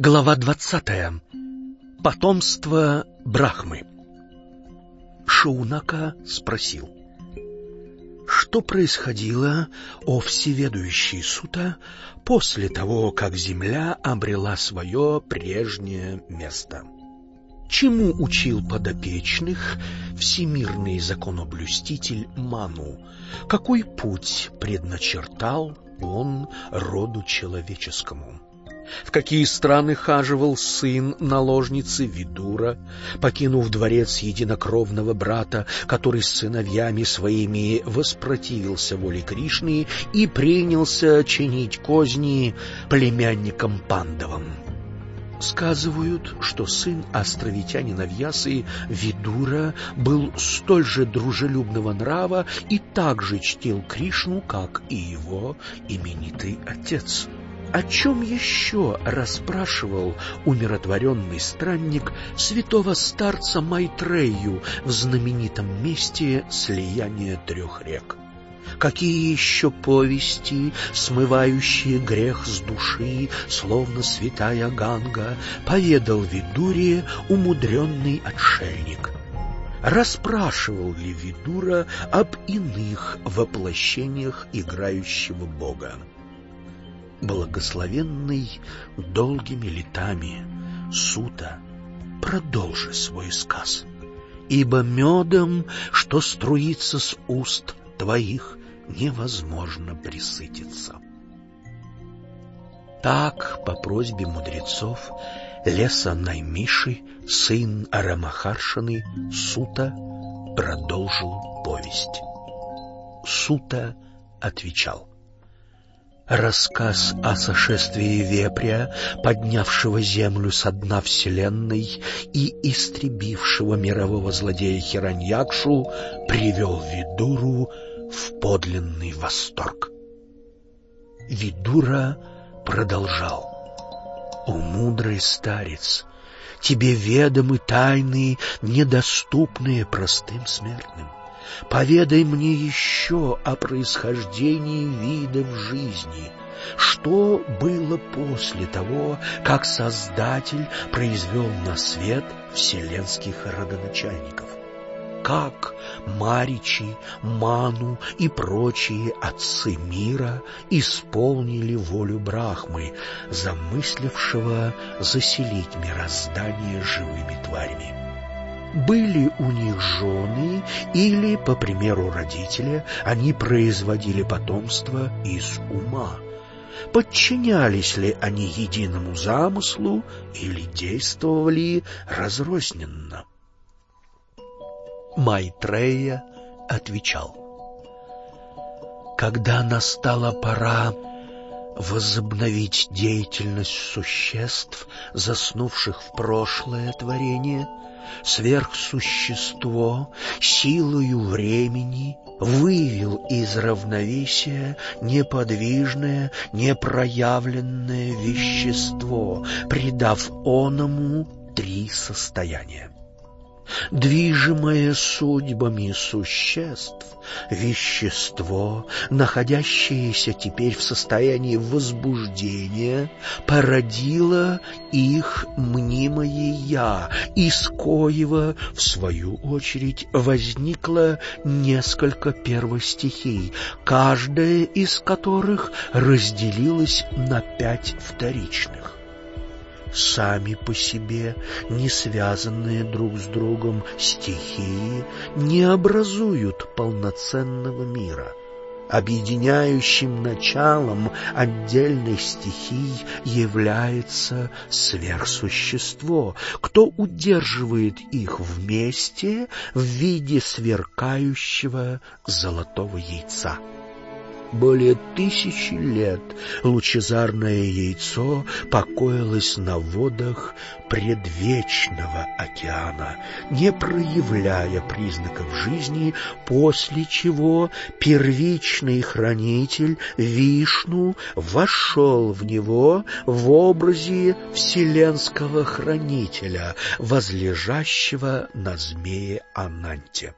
Глава двадцатая. Потомство Брахмы. Шаунака спросил. Что происходило, о всеведущий Сута, после того, как земля обрела свое прежнее место? Чему учил подопечных всемирный законоблюститель Ману? Какой путь предначертал он роду человеческому? В какие страны хаживал сын наложницы Видура, покинув дворец единокровного брата, который с сыновьями своими воспротивился воле Кришны и принялся чинить козни племянникам Пандавам. Сказывают, что сын островитянина Вьясы Видура был столь же дружелюбного нрава и так же чтил Кришну, как и его именитый отец. О чем еще расспрашивал умиротворенный странник святого старца Майтрею в знаменитом месте слияния трех рек? Какие еще повести, смывающие грех с души, словно святая Ганга, поведал Видуре умудренный отшельник? Расспрашивал ли Видура об иных воплощениях играющего Бога? Благословенный долгими летами, Сута, продолжи свой сказ, ибо медом, что струится с уст твоих, невозможно присытиться. Так, по просьбе мудрецов, леса Наймиши, сын Арамахаршины, Сута, продолжил повесть. Сута отвечал. Рассказ о сошествии вепря, поднявшего землю со дна вселенной и истребившего мирового злодея Хираньякшу, привел Видуру в подлинный восторг. Видура продолжал. «О, мудрый старец, тебе ведомы тайны, недоступные простым смертным. Поведай мне еще о происхождении видов жизни. Что было после того, как Создатель произвел на свет вселенских родоначальников? Как Маричи, Ману и прочие отцы мира исполнили волю Брахмы, замыслившего заселить мироздание живыми тварями? Были у них жены или, по примеру родителя, они производили потомство из ума. Подчинялись ли они единому замыслу или действовали разрозненно? Майтрея отвечал. Когда настала пора возобновить деятельность существ, заснувших в прошлое творение, сверхсущество силою времени вывел из равновесия неподвижное, непроявленное вещество, придав оному три состояния движимое судьбами существ, вещество, находящееся теперь в состоянии возбуждения, породило их мнимое «я», из коего, в свою очередь, возникло несколько первостихий, каждая из которых разделилась на пять вторичных сами по себе, не связанные друг с другом стихии, не образуют полноценного мира. Объединяющим началом отдельных стихий является сверхсущество, кто удерживает их вместе в виде сверкающего золотого яйца более тысячи лет лучезарное яйцо покоилось на водах предвечного океана, не проявляя признаков жизни, после чего первичный хранитель Вишну вошел в него в образе вселенского хранителя, возлежащего на змее Ананте.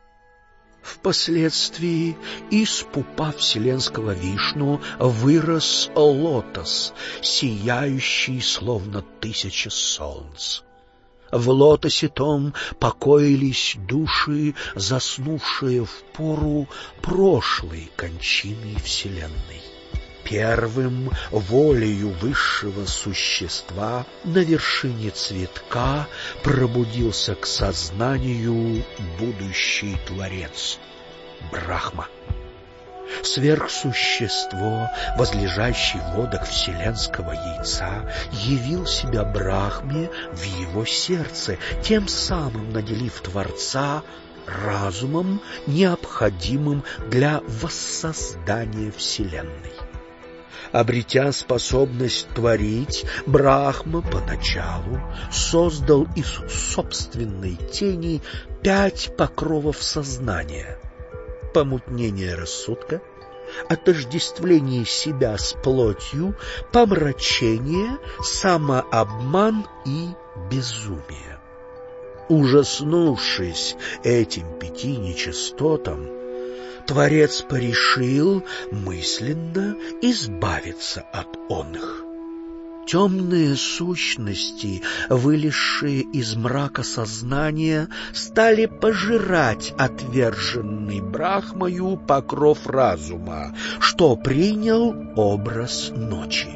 Впоследствии из пупа вселенского вишну вырос лотос, сияющий словно тысяча солнц. В лотосе том покоились души, заснувшие в пору прошлой кончины Вселенной. Первым волею высшего существа на вершине цветка пробудился к сознанию будущий Творец — Брахма. Сверхсущество, возлежащее в вселенского яйца, явил себя Брахме в его сердце, тем самым наделив Творца разумом, необходимым для воссоздания Вселенной. Обретя способность творить, Брахма поначалу создал из собственной тени пять покровов сознания. Помутнение рассудка, отождествление себя с плотью, помрачение, самообман и безумие. Ужаснувшись этим пяти нечистотам, Творец порешил мысленно избавиться от оных. Темные сущности, вылезшие из мрака сознания, стали пожирать отверженный Брахмою покров разума, что принял образ ночи.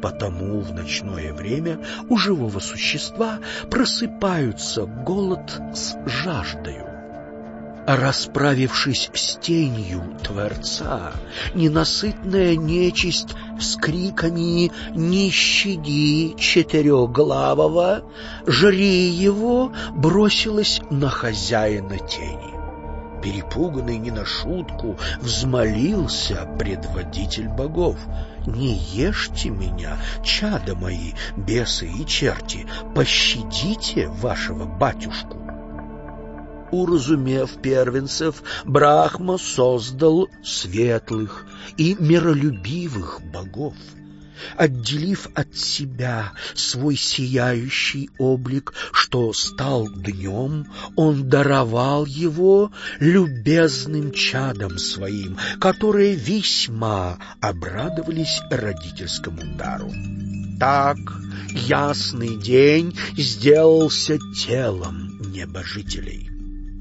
Потому в ночное время у живого существа просыпаются голод с жаждою. Расправившись с тенью Творца, ненасытная нечисть с криками «Не щади четырехглавого!» «Жри его!» бросилась на хозяина тени. Перепуганный не на шутку, взмолился предводитель богов. «Не ешьте меня, чада мои, бесы и черти, пощадите вашего батюшку!» Уразумев первенцев, Брахма создал светлых и миролюбивых богов. Отделив от себя свой сияющий облик, что стал днем, он даровал его любезным чадам своим, которые весьма обрадовались родительскому дару. Так ясный день сделался телом небожителей.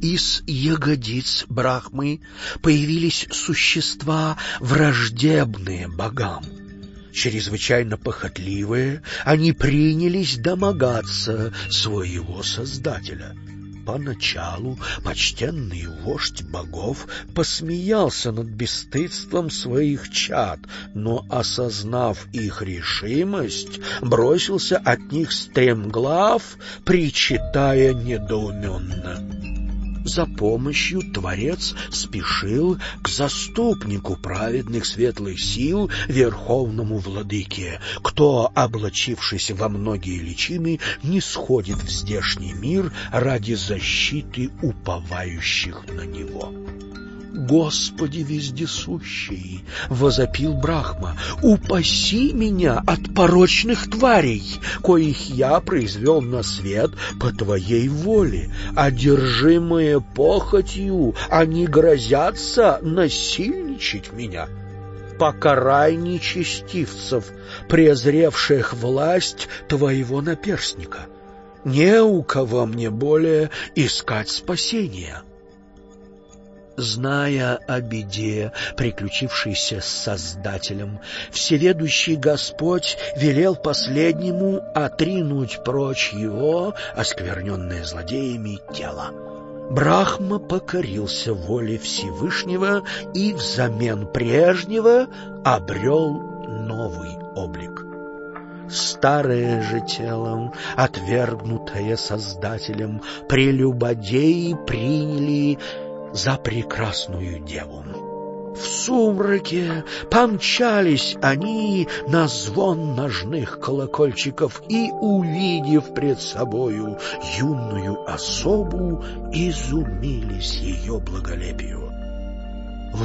Из ягодиц Брахмы появились существа, враждебные богам. Чрезвычайно похотливые, они принялись домогаться своего Создателя. Поначалу почтенный вождь богов посмеялся над бесстыдством своих чад, но, осознав их решимость, бросился от них стремглав, причитая недоуменно за помощью Творец спешил к заступнику праведных светлых сил, верховному владыке, кто, облачившись во многие личины, не сходит в здешний мир ради защиты уповающих на него. «Господи вездесущий!» — возопил Брахма. «Упаси меня от порочных тварей, коих я произвел на свет по Твоей воле. Одержимые похотью, они грозятся насильничать меня» покарай нечестивцев, презревших власть твоего наперстника. Не у кого мне более искать спасения. Зная о беде, приключившейся с Создателем, Всеведущий Господь велел последнему отринуть прочь его, оскверненное злодеями, тело. Брахма покорился воле Всевышнего и взамен прежнего обрел новый облик. Старое же телом, отвергнутое Создателем, прелюбодеи приняли за прекрасную деву. В сумраке помчались они на звон ножных колокольчиков и, увидев пред собою юную особу, изумились ее благолепию.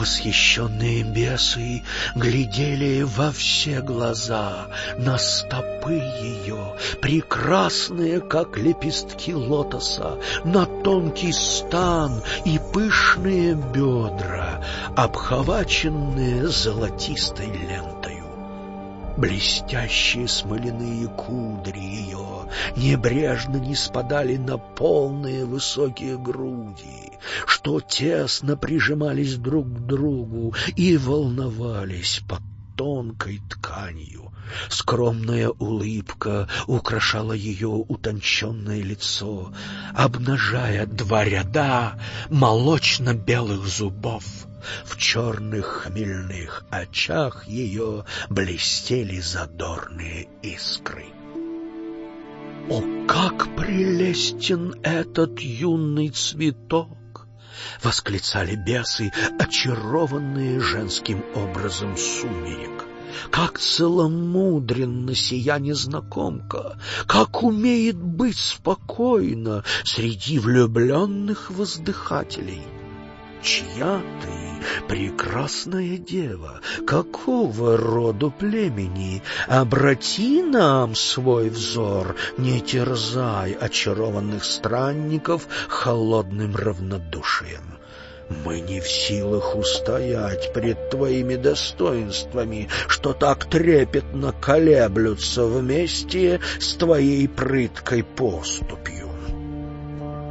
Восхищенные бесы глядели во все глаза на стопы ее, прекрасные, как лепестки лотоса, на тонкий стан и пышные бедра, обхваченные золотистой лентою. Блестящие смоляные кудри ее небрежно не спадали на полные высокие груди, что тесно прижимались друг к другу и волновались под тонкой тканью. Скромная улыбка украшала ее утонченное лицо, обнажая два ряда молочно-белых зубов. В черных хмельных очах ее блестели задорные искры. О, как прелестен этот юный цветок! Восклицали бесы, очарованные женским образом сумерек. Как целомудренно сия незнакомка, как умеет быть спокойно среди влюбленных воздыхателей. Чья ты, прекрасная дева, какого роду племени? Обрати нам свой взор, не терзай очарованных странников холодным равнодушием. Мы не в силах устоять пред твоими достоинствами, что так трепетно колеблются вместе с твоей прыткой поступью.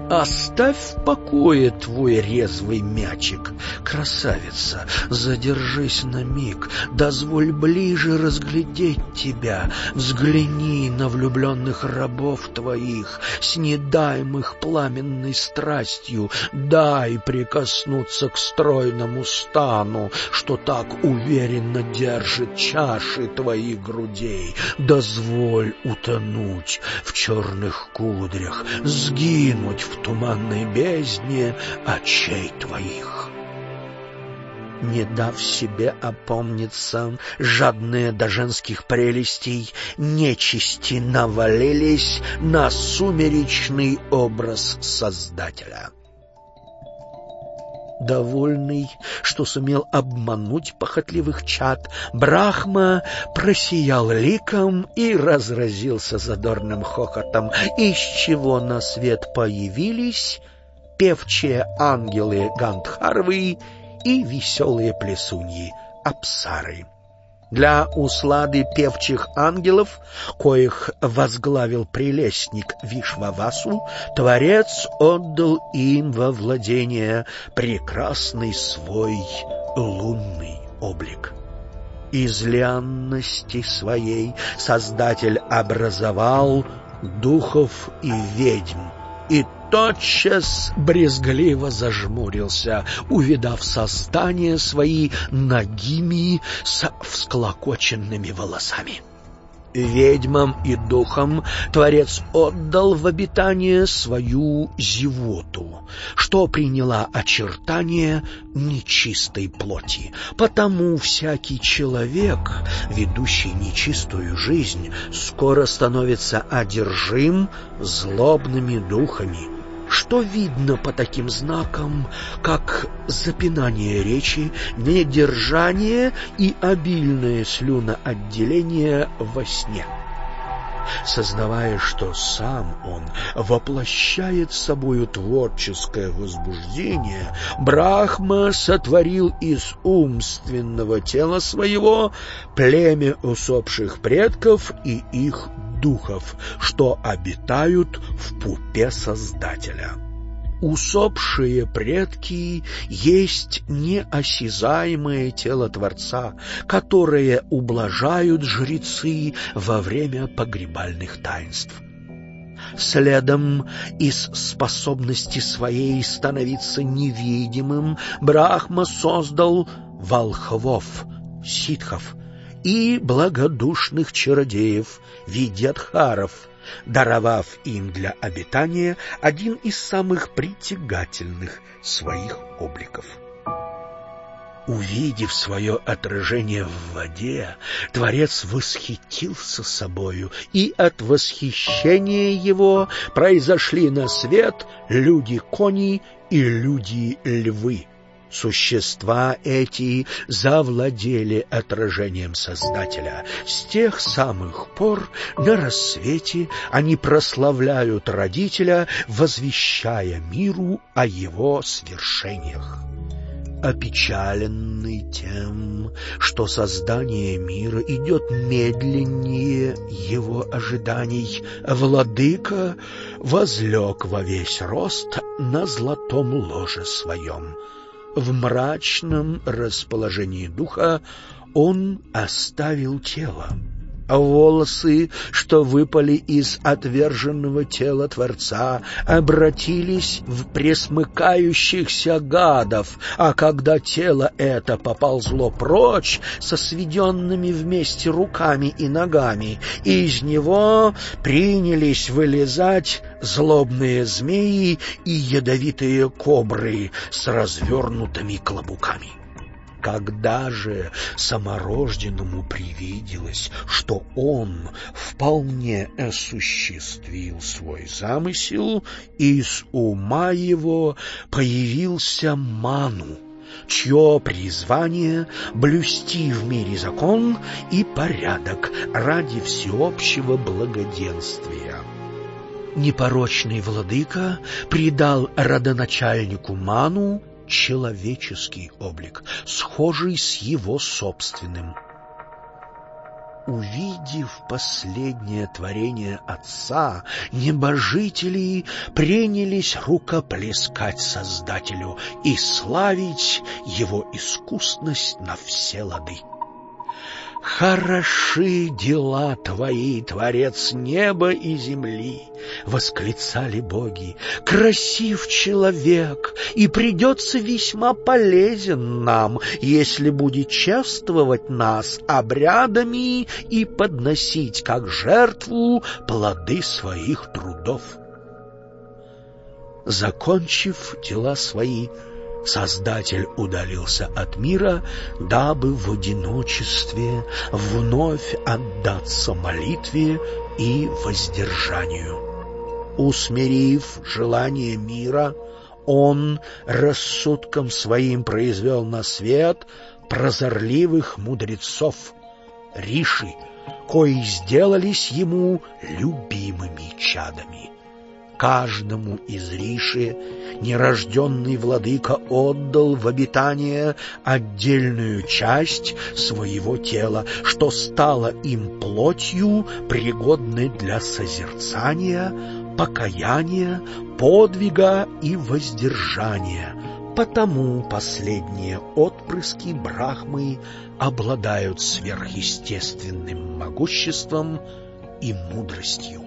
Оставь в покое твой резвый мячик, красавица, задержись на миг, дозволь ближе разглядеть тебя, взгляни на влюбленных рабов твоих, снедаемых пламенной страстью, дай прикоснуться к стройному стану, что так уверенно держит чаши твоих грудей, дозволь утонуть в черных кудрях, сгинуть в в туманной бездне очей твоих. Не дав себе опомниться, жадные до женских прелестей, нечисти навалились на сумеречный образ Создателя. Довольный, что сумел обмануть похотливых чад, Брахма просиял ликом и разразился задорным хохотом, из чего на свет появились певчие ангелы Гандхарвы и веселые плесуньи Апсары. Для услады певчих ангелов, коих возглавил прелестник Вишвавасу, Творец отдал им во владение прекрасный свой лунный облик. Из лианности своей Создатель образовал духов и ведьм, и тотчас брезгливо зажмурился, увидав создание свои ногими с всклокоченными волосами. Ведьмам и духам Творец отдал в обитание свою зевоту, что приняла очертания нечистой плоти. Потому всякий человек, ведущий нечистую жизнь, скоро становится одержим злобными духами, что видно по таким знакам, как запинание речи, недержание и обильное слюноотделение во сне. Сознавая, что сам он воплощает собою творческое возбуждение, Брахма сотворил из умственного тела своего племя усопших предков и их духов, что обитают в пупе Создателя. Усопшие предки есть неосязаемое тело Творца, которое ублажают жрецы во время погребальных таинств. Следом из способности своей становиться невидимым Брахма создал волхвов, ситхов, и благодушных чародеев Видьядхаров, даровав им для обитания один из самых притягательных своих обликов. Увидев свое отражение в воде, Творец восхитился собою, и от восхищения его произошли на свет люди-кони и люди-львы Существа эти завладели отражением Создателя. С тех самых пор на рассвете они прославляют Родителя, возвещая миру о его свершениях опечаленный тем, что создание мира идет медленнее его ожиданий, владыка возлег во весь рост на золотом ложе своем. В мрачном расположении духа он оставил тело волосы, что выпали из отверженного тела Творца, обратились в пресмыкающихся гадов, а когда тело это поползло прочь со сведенными вместе руками и ногами, из него принялись вылезать злобные змеи и ядовитые кобры с развернутыми клобуками. Когда же саморожденному привиделось, что он вполне осуществил свой замысел, из ума его появился ману, чье призвание — блюсти в мире закон и порядок ради всеобщего благоденствия. Непорочный владыка придал родоначальнику Ману человеческий облик, схожий с его собственным. Увидев последнее творение Отца, небожители принялись рукоплескать Создателю и славить его искусность на все лады. «Хороши дела твои, Творец неба и земли!» — восклицали боги. «Красив человек, и придется весьма полезен нам, если будет чествовать нас обрядами и подносить как жертву плоды своих трудов». Закончив дела свои, Создатель удалился от мира, дабы в одиночестве вновь отдаться молитве и воздержанию. Усмирив желание мира, он рассудком своим произвел на свет прозорливых мудрецов, риши, кои сделались ему любимыми чадами. Каждому из Риши нерожденный владыка отдал в обитание отдельную часть своего тела, что стало им плотью, пригодной для созерцания, покаяния, подвига и воздержания. Потому последние отпрыски Брахмы обладают сверхъестественным могуществом и мудростью.